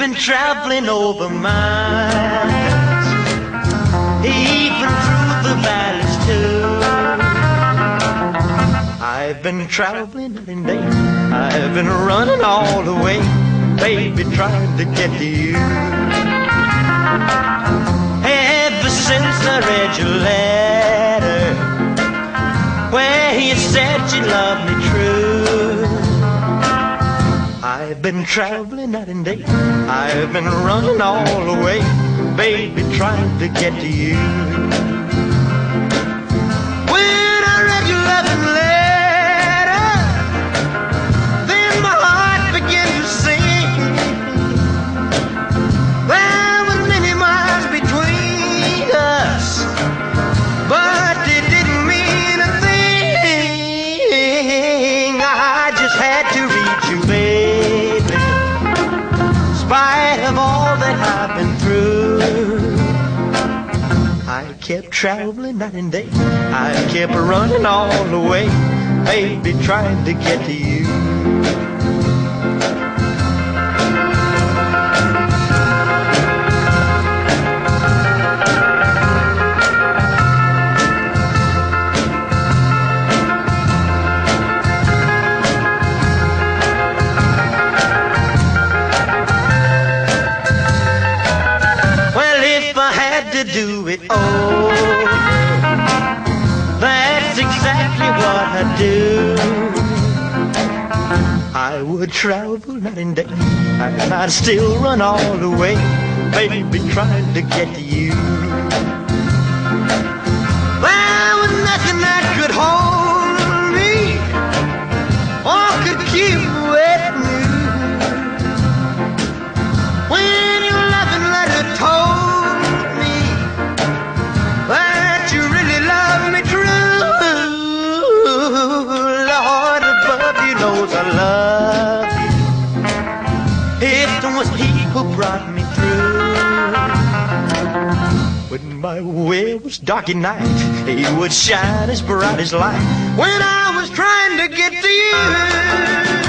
been traveling over miles, even through the valleys too. I've been traveling and day. I've been running all the way, baby, trying to get to you. Ever since I read your letter, where you said you loved me I've been traveling night and day. I've been running all the way, baby, trying to get to you. I've been through. I kept traveling night and day. I kept running all the way, baby, trying to get to you. To do it over, that's exactly what I'd do. I would travel night and day, and I'd still run all the way, baby, trying to get to you. When my way was dark at night, He would shine as bright as light. When I was trying to get to you.